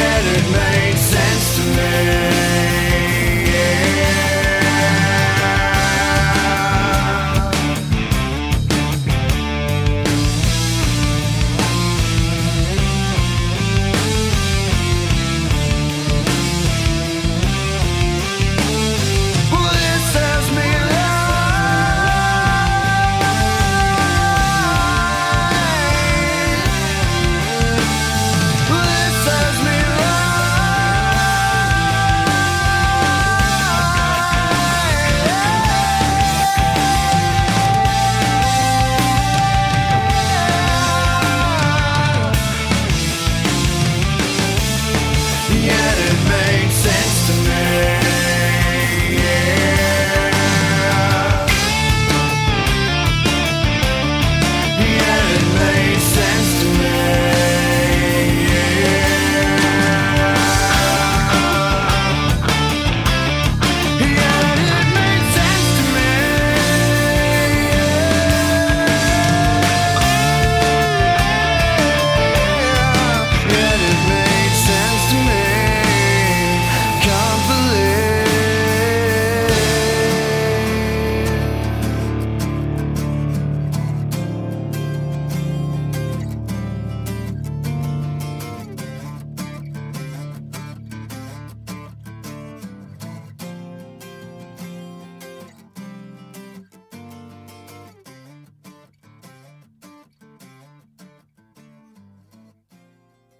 yet it made sense to me.